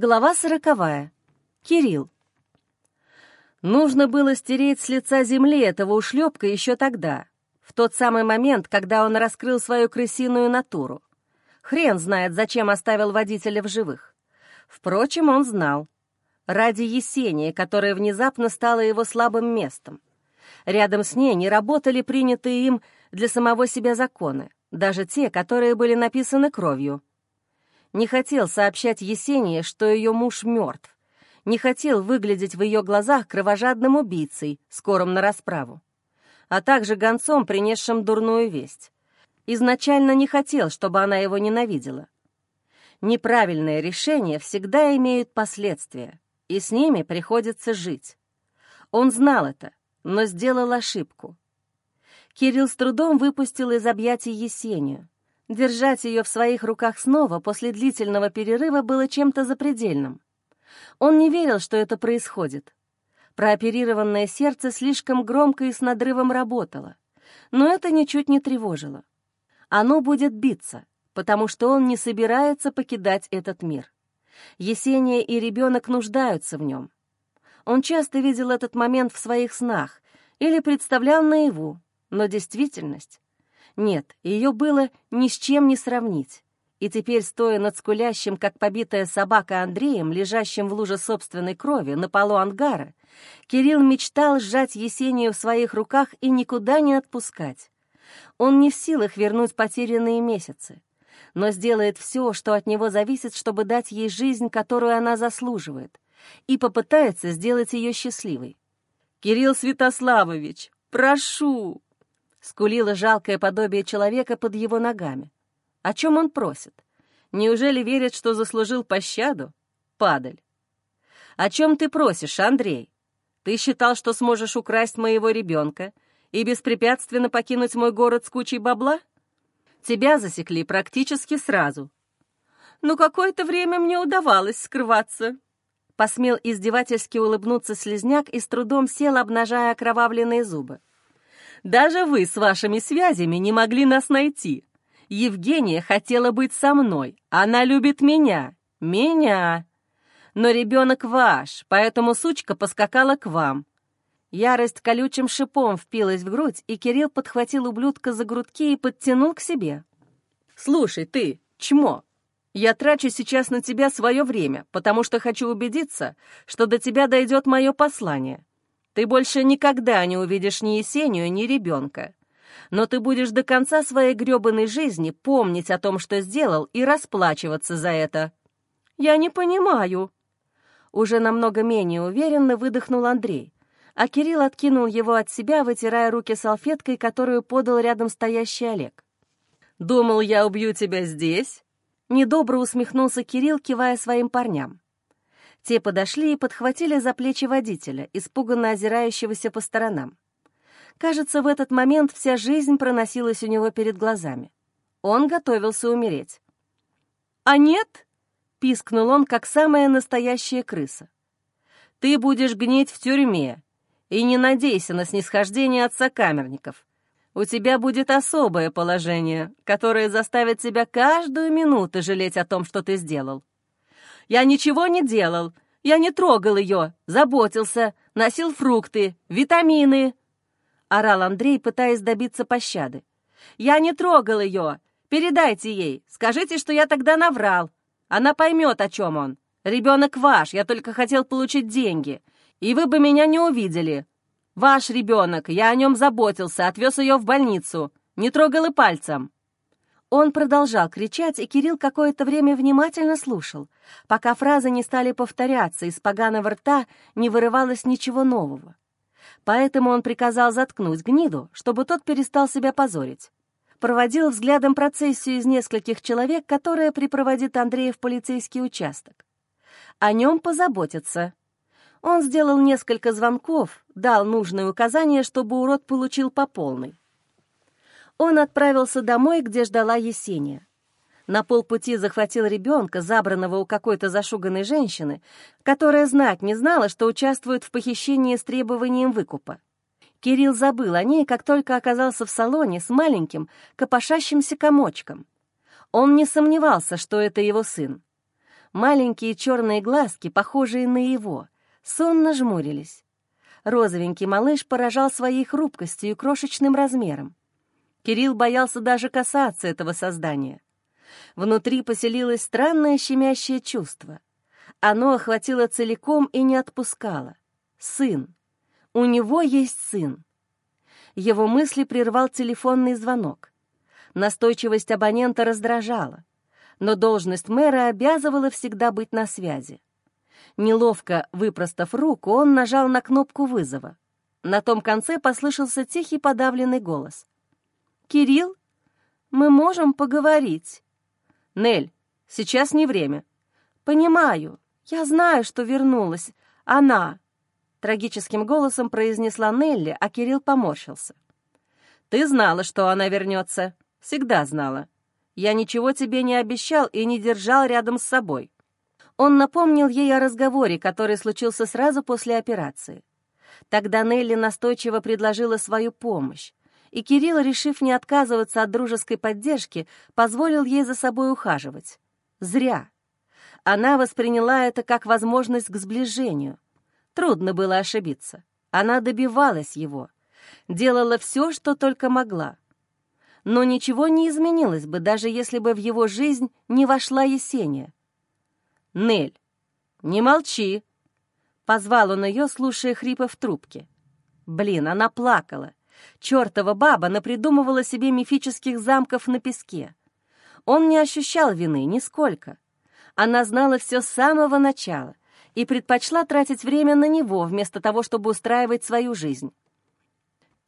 Глава сороковая. Кирилл. Нужно было стереть с лица земли этого ушлепка еще тогда, в тот самый момент, когда он раскрыл свою крысиную натуру. Хрен знает, зачем оставил водителя в живых. Впрочем, он знал. Ради Есения, которая внезапно стала его слабым местом. Рядом с ней не работали принятые им для самого себя законы, даже те, которые были написаны кровью — не хотел сообщать Есении, что ее муж мертв. Не хотел выглядеть в ее глазах кровожадным убийцей, скорым на расправу. А также гонцом, принесшим дурную весть. Изначально не хотел, чтобы она его ненавидела. Неправильные решения всегда имеют последствия, и с ними приходится жить. Он знал это, но сделал ошибку. Кирилл с трудом выпустил из объятий Есению. Держать ее в своих руках снова после длительного перерыва было чем-то запредельным. Он не верил, что это происходит. Прооперированное сердце слишком громко и с надрывом работало, но это ничуть не тревожило. Оно будет биться, потому что он не собирается покидать этот мир. Есения и ребенок нуждаются в нем. Он часто видел этот момент в своих снах или представлял наяву, но действительность нет, ее было ни с чем не сравнить. И теперь, стоя над скулящим, как побитая собака Андреем, лежащим в луже собственной крови на полу ангара, Кирилл мечтал сжать Есению в своих руках и никуда не отпускать. Он не в силах вернуть потерянные месяцы, но сделает все, что от него зависит, чтобы дать ей жизнь, которую она заслуживает, и попытается сделать ее счастливой. «Кирилл Святославович, прошу!» Скулило жалкое подобие человека под его ногами. О чем он просит? Неужели верит, что заслужил пощаду? Падаль. О чем ты просишь, Андрей? Ты считал, что сможешь украсть моего ребенка и беспрепятственно покинуть мой город с кучей бабла? Тебя засекли практически сразу. Но какое-то время мне удавалось скрываться. Посмел издевательски улыбнуться слезняк и с трудом сел, обнажая окровавленные зубы. Даже вы с вашими связями не могли нас найти. Евгения хотела быть со мной. Она любит меня. Меня. Но ребенок ваш, поэтому сучка поскакала к вам. Ярость колючим шипом впилась в грудь, и Кирилл подхватил ублюдка за грудки и подтянул к себе. «Слушай, ты, чмо, я трачу сейчас на тебя свое время, потому что хочу убедиться, что до тебя дойдет мое послание. Ты больше никогда не увидишь ни Есению, ни ребенка. Но ты будешь до конца своей грёбаной жизни помнить о том, что сделал, и расплачиваться за это. Я не понимаю. Уже намного менее уверенно выдохнул Андрей, а Кирилл откинул его от себя, вытирая руки салфеткой, которую подал рядом стоящий Олег. «Думал, я убью тебя здесь?» Недобро усмехнулся Кирилл, кивая своим парням. Те подошли и подхватили за плечи водителя, испуганно озирающегося по сторонам. Кажется, в этот момент вся жизнь проносилась у него перед глазами. Он готовился умереть. «А нет?» — пискнул он, как самая настоящая крыса. «Ты будешь гнить в тюрьме, и не надейся на снисхождение от сокамерников. У тебя будет особое положение, которое заставит тебя каждую минуту жалеть о том, что ты сделал. Я ничего не делал. Я не трогал ее, заботился, носил фрукты, витамины. Орал Андрей, пытаясь добиться пощады. Я не трогал ее. Передайте ей. Скажите, что я тогда наврал. Она поймет, о чем он. Ребенок ваш, я только хотел получить деньги. И вы бы меня не увидели. Ваш ребенок, я о нем заботился, отвез ее в больницу. Не трогал и пальцем. Он продолжал кричать, и Кирилл какое-то время внимательно слушал, пока фразы не стали повторяться, из поганого рта не вырывалось ничего нового. Поэтому он приказал заткнуть гниду, чтобы тот перестал себя позорить. Проводил взглядом процессию из нескольких человек, которая припроводит Андрея в полицейский участок. О нем позаботятся. Он сделал несколько звонков, дал нужные указания, чтобы урод получил по полной он отправился домой, где ждала Есения. На полпути захватил ребенка, забранного у какой-то зашуганной женщины, которая знать не знала, что участвует в похищении с требованием выкупа. Кирилл забыл о ней, как только оказался в салоне с маленьким, копошащимся комочком. Он не сомневался, что это его сын. Маленькие черные глазки, похожие на его, сонно жмурились. Розовенький малыш поражал своей хрупкостью и крошечным размером. Кирилл боялся даже касаться этого создания. Внутри поселилось странное щемящее чувство. Оно охватило целиком и не отпускало. Сын. У него есть сын. Его мысли прервал телефонный звонок. Настойчивость абонента раздражала, но должность мэра обязывала всегда быть на связи. Неловко выпростав руку, он нажал на кнопку вызова. На том конце послышался тихий подавленный голос. «Кирилл, мы можем поговорить?» «Нель, сейчас не время». «Понимаю. Я знаю, что вернулась. Она». Трагическим голосом произнесла Нелли, а Кирилл поморщился. «Ты знала, что она вернется. Всегда знала. Я ничего тебе не обещал и не держал рядом с собой». Он напомнил ей о разговоре, который случился сразу после операции. Тогда Нелли настойчиво предложила свою помощь, и Кирилл, решив не отказываться от дружеской поддержки, позволил ей за собой ухаживать. Зря. Она восприняла это как возможность к сближению. Трудно было ошибиться. Она добивалась его, делала все, что только могла. Но ничего не изменилось бы, даже если бы в его жизнь не вошла Есения. «Нель, не молчи!» Позвал он ее, слушая хрипы в трубке. Блин, она плакала. Чёртова баба напридумывала себе мифических замков на песке. Он не ощущал вины нисколько. Она знала все с самого начала и предпочла тратить время на него, вместо того, чтобы устраивать свою жизнь.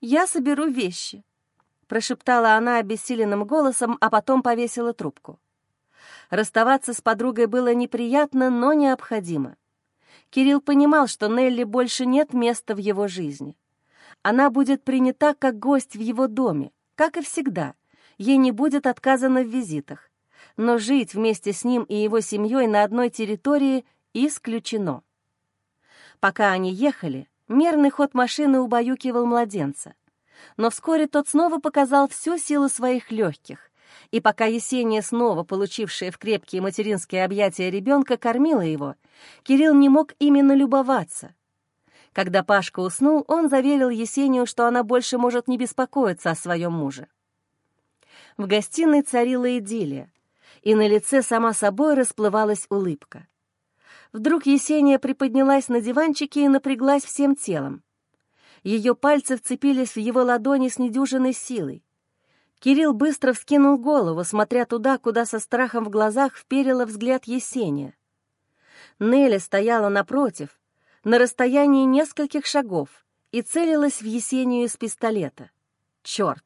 «Я соберу вещи», — прошептала она обессиленным голосом, а потом повесила трубку. Расставаться с подругой было неприятно, но необходимо. Кирилл понимал, что Нелли больше нет места в его жизни. Она будет принята как гость в его доме, как и всегда. Ей не будет отказано в визитах. Но жить вместе с ним и его семьей на одной территории исключено. Пока они ехали, мерный ход машины убаюкивал младенца. Но вскоре тот снова показал всю силу своих легких, и пока Есения, снова получившая в крепкие материнские объятия ребенка, кормила его, Кирилл не мог именно любоваться. Когда Пашка уснул, он заверил Есению, что она больше может не беспокоиться о своем муже. В гостиной царила идиллия, и на лице сама собой расплывалась улыбка. Вдруг Есения приподнялась на диванчике и напряглась всем телом. Ее пальцы вцепились в его ладони с недюжиной силой. Кирилл быстро вскинул голову, смотря туда, куда со страхом в глазах вперила взгляд Есения. Нелли стояла напротив, на расстоянии нескольких шагов и целилась в Есению из пистолета. Черт!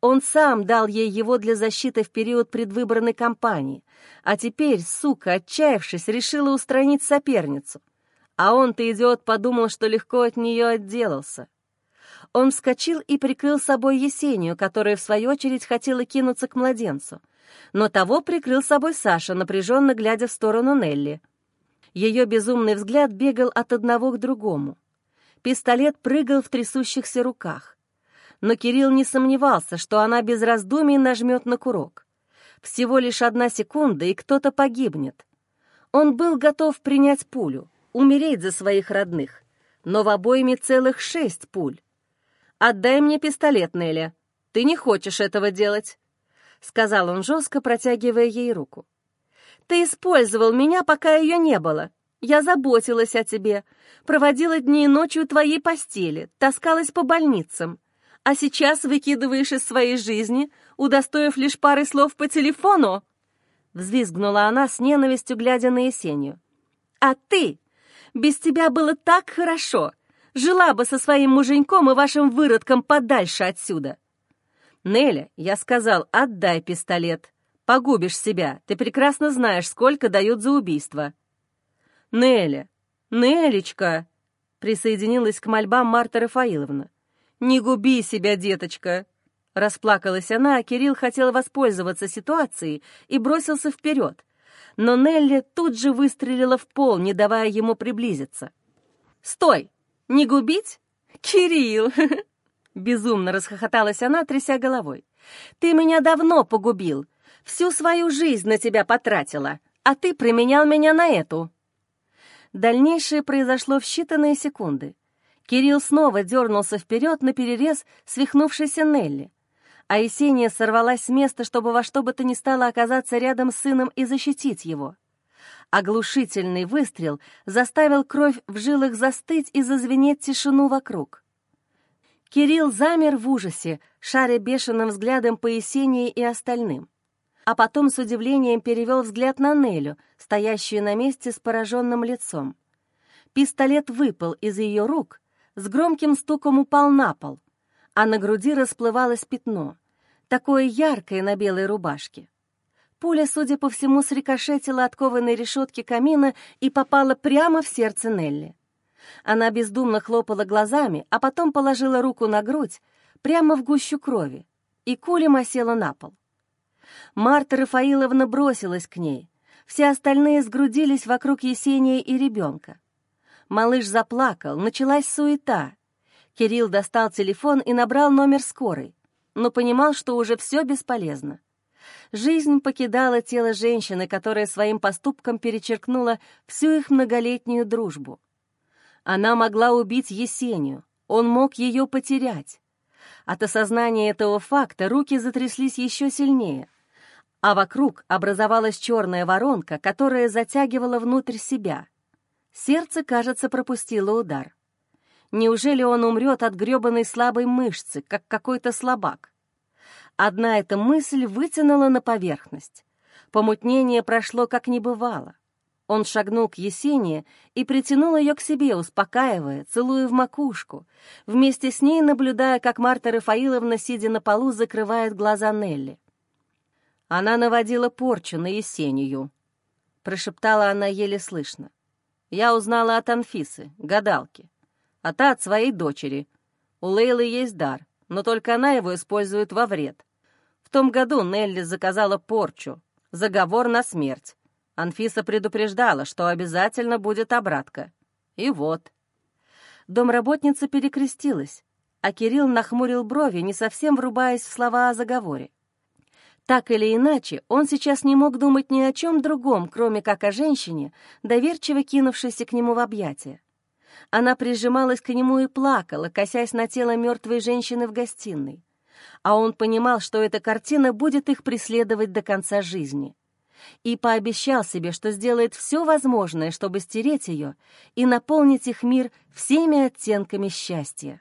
Он сам дал ей его для защиты в период предвыборной кампании, а теперь, сука, отчаявшись, решила устранить соперницу. А он-то, идиот, подумал, что легко от нее отделался. Он вскочил и прикрыл собой Есению, которая, в свою очередь, хотела кинуться к младенцу. Но того прикрыл собой Саша, напряженно глядя в сторону Нелли. Ее безумный взгляд бегал от одного к другому. Пистолет прыгал в трясущихся руках. Но Кирилл не сомневался, что она без раздумий нажмет на курок. Всего лишь одна секунда, и кто-то погибнет. Он был готов принять пулю, умереть за своих родных, но в обойме целых шесть пуль. «Отдай мне пистолет, Неля. Ты не хочешь этого делать», — сказал он жестко, протягивая ей руку. Ты использовал меня, пока ее не было. Я заботилась о тебе, проводила дни и ночи у твоей постели, таскалась по больницам. А сейчас выкидываешь из своей жизни, удостоив лишь пары слов по телефону?» Взвизгнула она с ненавистью, глядя на Есению. «А ты? Без тебя было так хорошо. Жила бы со своим муженьком и вашим выродком подальше отсюда». «Неля, я сказал, отдай пистолет», Погубишь себя. Ты прекрасно знаешь, сколько дают за убийство». «Неля! Нелечка!» Присоединилась к мольбам Марта Рафаиловна. «Не губи себя, деточка!» Расплакалась она, а Кирилл хотел воспользоваться ситуацией и бросился вперед. Но Нелли тут же выстрелила в пол, не давая ему приблизиться. «Стой! Не губить? Кирилл!» Безумно расхохоталась она, тряся головой. «Ты меня давно погубил. Всю свою жизнь на тебя потратила, а ты променял меня на эту». Дальнейшее произошло в считанные секунды. Кирилл снова дернулся вперед на перерез свихнувшейся Нелли, а Есения сорвалась с места, чтобы во что бы то ни стало оказаться рядом с сыном и защитить его. Оглушительный выстрел заставил кровь в жилах застыть и зазвенеть тишину вокруг. Кирилл замер в ужасе, шаря бешеным взглядом по Есении и остальным. А потом с удивлением перевел взгляд на Нелю, стоящую на месте с пораженным лицом. Пистолет выпал из ее рук, с громким стуком упал на пол, а на груди расплывалось пятно, такое яркое на белой рубашке. Пуля, судя по всему, срикошетила от кованой решетки камина и попала прямо в сердце Нелли. Она бездумно хлопала глазами, а потом положила руку на грудь, прямо в гущу крови, и кулем осела на пол. Марта Рафаиловна бросилась к ней. Все остальные сгрудились вокруг Есения и ребенка. Малыш заплакал, началась суета. Кирилл достал телефон и набрал номер скорой, но понимал, что уже все бесполезно. Жизнь покидала тело женщины, которая своим поступком перечеркнула всю их многолетнюю дружбу. Она могла убить Есению, он мог ее потерять. От осознания этого факта руки затряслись еще сильнее, а вокруг образовалась черная воронка, которая затягивала внутрь себя. Сердце, кажется, пропустило удар. Неужели он умрет от гребаной слабой мышцы, как какой-то слабак? Одна эта мысль вытянула на поверхность. Помутнение прошло, как не бывало. Он шагнул к Есении и притянул ее к себе, успокаивая, целуя в макушку, вместе с ней наблюдая, как Марта Рафаиловна, сидя на полу, закрывает глаза Нелли. Она наводила порчу на Есению. Прошептала она еле слышно. Я узнала от Анфисы, гадалки, а та от своей дочери. У Лейлы есть дар, но только она его использует во вред. В том году Нелли заказала порчу, заговор на смерть. Анфиса предупреждала, что обязательно будет обратка. И вот. Домработница перекрестилась, а Кирилл нахмурил брови, не совсем врубаясь в слова о заговоре. Так или иначе, он сейчас не мог думать ни о чем другом, кроме как о женщине, доверчиво кинувшейся к нему в объятия. Она прижималась к нему и плакала, косясь на тело мертвой женщины в гостиной. А он понимал, что эта картина будет их преследовать до конца жизни и пообещал себе, что сделает все возможное, чтобы стереть ее и наполнить их мир всеми оттенками счастья.